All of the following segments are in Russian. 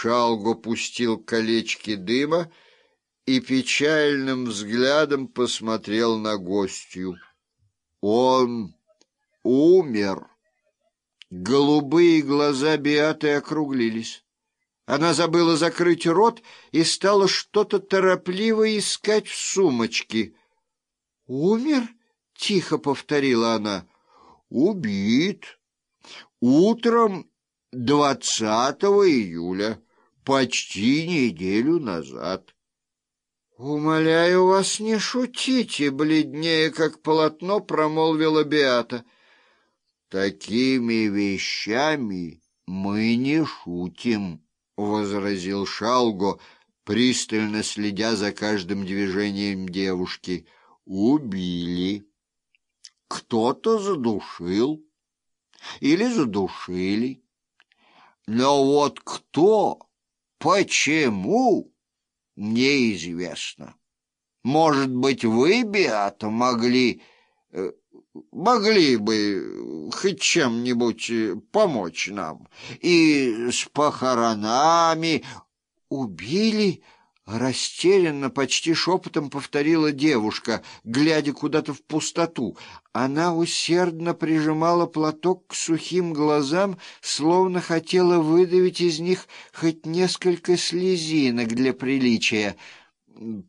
Шалго пустил колечки дыма и печальным взглядом посмотрел на гостью. Он умер. Голубые глаза Биаты округлились. Она забыла закрыть рот и стала что-то торопливо искать в сумочке. «Умер?» — тихо повторила она. «Убит. Утром двадцатого июля, почти неделю назад». «Умоляю вас, не шутите!» — бледнее, как полотно, промолвила Беата. «Такими вещами мы не шутим», — возразил Шалго, пристально следя за каждым движением девушки. «Убили. Кто-то задушил или задушили. Но вот кто, почему, неизвестно. Может быть, вы, Беата, могли э, могли бы хоть чем-нибудь э, помочь нам. И с похоронами убили, растерянно, почти шепотом повторила девушка, глядя куда-то в пустоту. Она усердно прижимала платок к сухим глазам, словно хотела выдавить из них хоть несколько слезинок для приличия.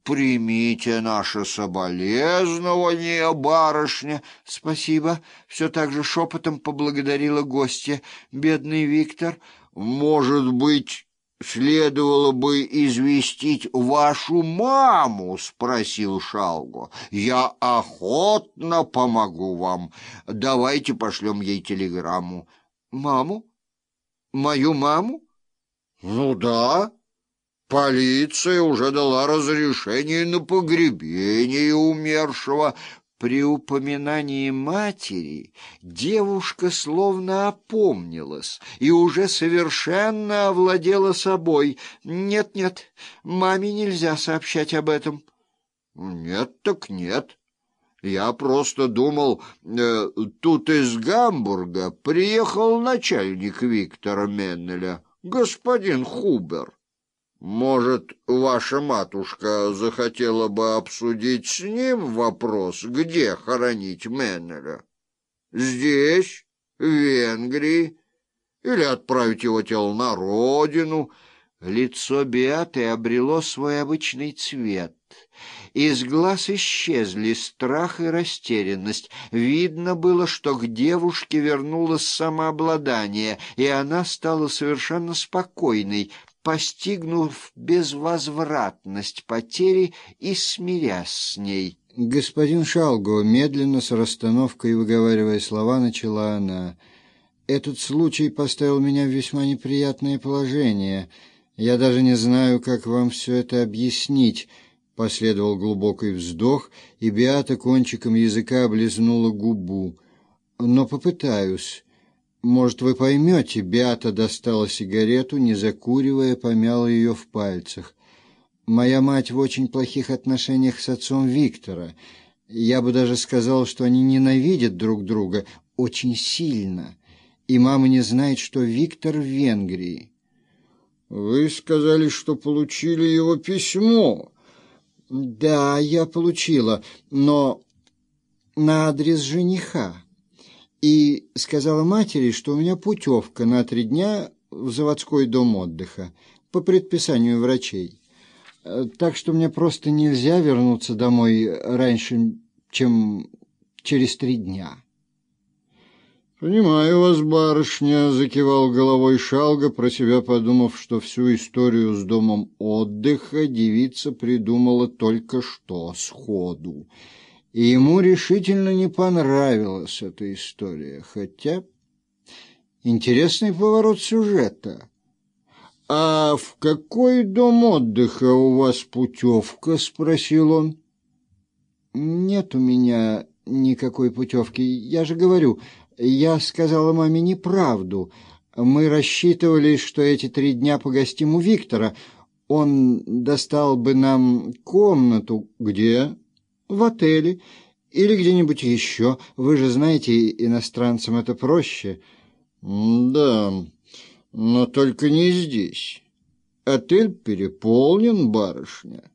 «Примите наше соболезнование, барышня!» «Спасибо!» — все так же шепотом поблагодарила гостья. «Бедный Виктор!» «Может быть...» «Следовало бы известить вашу маму?» — спросил Шалго. «Я охотно помогу вам. Давайте пошлем ей телеграмму». «Маму? Мою маму?» «Ну да». Полиция уже дала разрешение на погребение умершего. При упоминании матери девушка словно опомнилась и уже совершенно овладела собой. «Нет-нет, маме нельзя сообщать об этом». «Нет так нет». Я просто думал, э, тут из Гамбурга приехал начальник Виктора Меннеля, господин Хубер. Может, ваша матушка захотела бы обсудить с ним вопрос, где хоронить Меннеля? Здесь, в Венгрии, или отправить его тело на родину? Лицо Беаты обрело свой обычный цвет. Из глаз исчезли страх и растерянность. Видно было, что к девушке вернулось самообладание, и она стала совершенно спокойной, постигнув безвозвратность потери и смирясь с ней. «Господин Шалго, медленно, с расстановкой выговаривая слова, начала она. Этот случай поставил меня в весьма неприятное положение. Я даже не знаю, как вам все это объяснить». Последовал глубокий вздох, и Беата кончиком языка облизнула губу. «Но попытаюсь». Может, вы поймете, Беата достала сигарету, не закуривая, помяла ее в пальцах. Моя мать в очень плохих отношениях с отцом Виктора. Я бы даже сказал, что они ненавидят друг друга очень сильно. И мама не знает, что Виктор в Венгрии. Вы сказали, что получили его письмо. Да, я получила, но на адрес жениха и сказала матери, что у меня путевка на три дня в заводской дом отдыха по предписанию врачей. Э, так что мне просто нельзя вернуться домой раньше, чем через три дня. «Понимаю вас, барышня», — закивал головой Шалга, про себя подумав, что всю историю с домом отдыха девица придумала только что, сходу и ему решительно не понравилась эта история, хотя интересный поворот сюжета. «А в какой дом отдыха у вас путевка?» — спросил он. «Нет у меня никакой путевки. Я же говорю, я сказала маме неправду. Мы рассчитывали, что эти три дня погостим у Виктора. Он достал бы нам комнату. Где?» В отеле или где-нибудь еще. Вы же знаете, иностранцам это проще. Да, но только не здесь. отель переполнен, барышня.